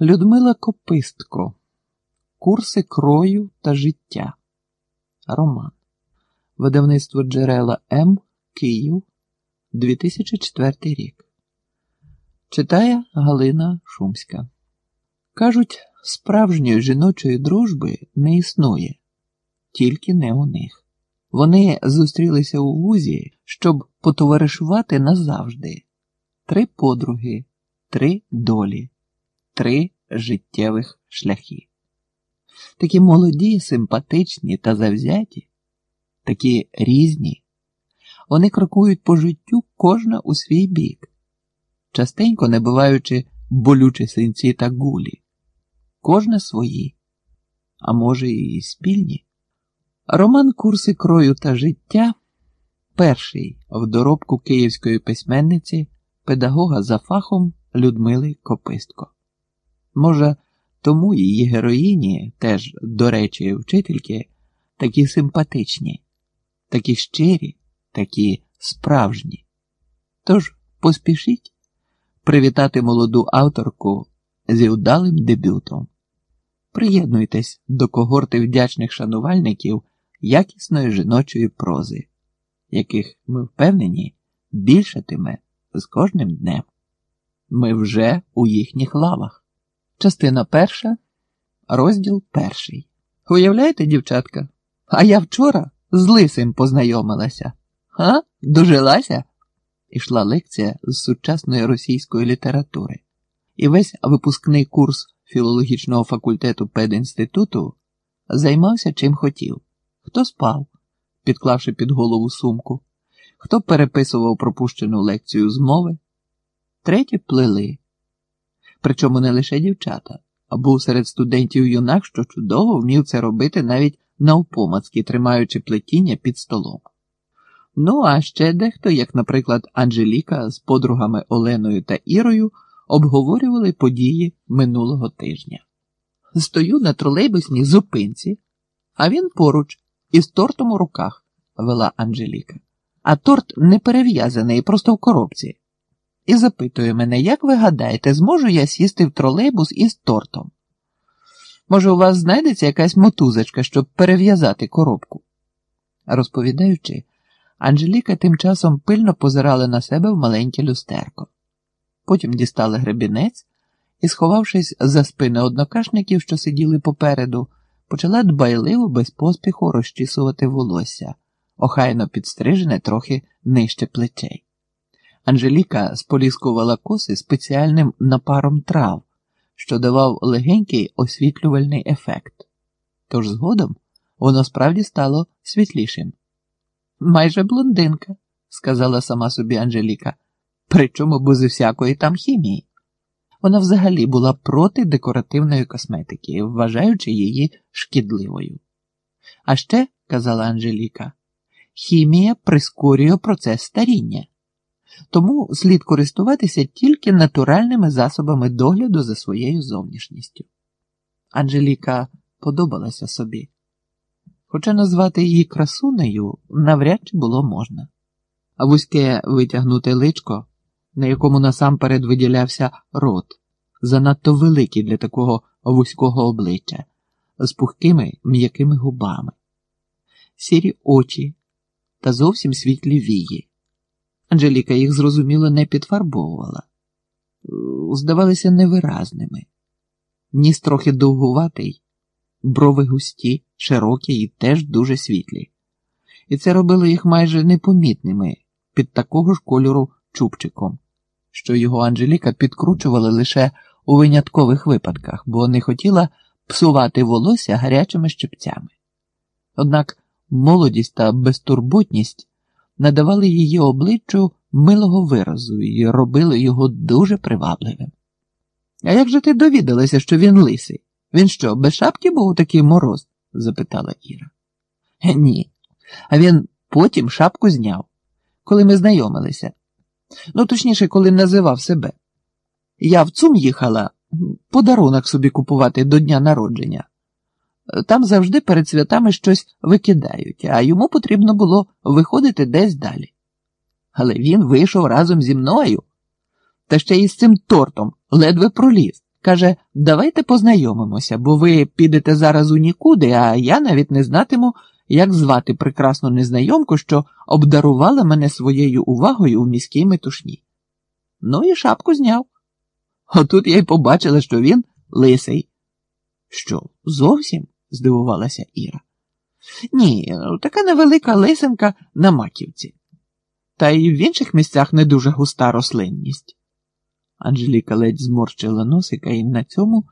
Людмила Копистко. Курси крою та життя. Роман. Видавництво джерела М. Київ 2004 рік. Читає Галина Шумська. Кажуть, справжньої жіночої дружби не існує, тільки не у них. Вони зустрілися у вузі, щоб потоваришувати назавжди. Три подруги, три долі три життєвих шляхи. Такі молоді, симпатичні та завзяті, такі різні, вони крокують по життю кожна у свій бік, частенько не буваючи болючі синці та гулі, кожна свої, а може, і спільні. Роман Курси крою та життя перший в доробку київської письменниці, педагога за фахом Людмили Копистко. Може, тому її героїні, теж, до речі, вчительки, такі симпатичні, такі щирі, такі справжні. Тож поспішіть привітати молоду авторку зі вдалим дебютом. Приєднуйтесь до когорти вдячних шанувальників якісної жіночої прози, яких ми впевнені більшатиме з кожним днем. Ми вже у їхніх лавах. Частина перша, розділ перший. Уявляєте, дівчатка? А я вчора з лисим познайомилася. А? Дожилася? Ішла лекція з сучасної російської літератури. І весь випускний курс філологічного факультету пединституту займався чим хотів. Хто спав, підклавши під голову сумку, хто переписував пропущену лекцію з мови, треті плели. Причому не лише дівчата, а був серед студентів юнак, що чудово вмів це робити навіть навпомацьки, тримаючи плетіння під столом. Ну, а ще дехто, як, наприклад, Анжеліка з подругами Оленою та Ірою, обговорювали події минулого тижня. Стою на тролейбусній зупинці, а він поруч, із тортом у руках, вела Анжеліка. А торт не перев'язаний, просто в коробці і запитує мене, як ви гадаєте, зможу я сісти в тролейбус із тортом? Може, у вас знайдеться якась мотузочка, щоб перев'язати коробку? Розповідаючи, Анжеліка тим часом пильно позирала на себе в маленьке люстерко. Потім дістала гребінець і, сховавшись за спини однокашників, що сиділи попереду, почала дбайливо без поспіху розчісувати волосся, охайно підстрижене трохи нижче плечей. Анжеліка споліскувала коси спеціальним напаром трав, що давав легенький освітлювальний ефект. Тож згодом воно справді стало світлішим. Майже блондинка, сказала сама собі Анжеліка, причому без всякої там хімії. Вона взагалі була проти декоративної косметики, вважаючи її шкідливою. А ще, казала Анжеліка, хімія прискорює процес старіння тому слід користуватися тільки натуральними засобами догляду за своєю зовнішністю. Анжеліка подобалася собі, хоча назвати її красунею навряд чи було можна. А вузьке витягнуте личко, на якому насамперед виділявся рот, занадто великий для такого вузького обличчя, з пухкими м'якими губами, сірі очі та зовсім світлі вії. Анжеліка їх зрозуміло не підфарбовувала, здавалися невиразними, ніс трохи довгуватий, брови густі, широкі і теж дуже світлі, і це робило їх майже непомітними під такого ж кольору чубчиком, що його Анжеліка підкручувала лише у виняткових випадках, бо не хотіла псувати волосся гарячими щепцями. Однак молодість та безтурботність надавали її обличчю милого виразу і робили його дуже привабливим. А як же ти довідалася, що він лисий? Він що, без шапки був такий мороз? запитала Іра. Ні. А він потім шапку зняв, коли ми знайомилися. Ну, точніше, коли називав себе. Я в ЦУМ їхала подарунок собі купувати до дня народження. Там завжди перед святами щось викидають, а йому потрібно було виходити десь далі. Але він вийшов разом зі мною, та ще й з цим тортом ледве проліз. Каже, давайте познайомимося, бо ви підете зараз у нікуди, а я навіть не знатиму, як звати прекрасну незнайомку, що обдарувала мене своєю увагою у міській метушні. Ну і шапку зняв. Отут я й побачила, що він лисий. Що, зовсім? Здивувалася Іра. Ні, така невелика лисинка на маківці. Та й в інших місцях не дуже густа рослинність. Анжеліка ледь зморщила носика і на цьому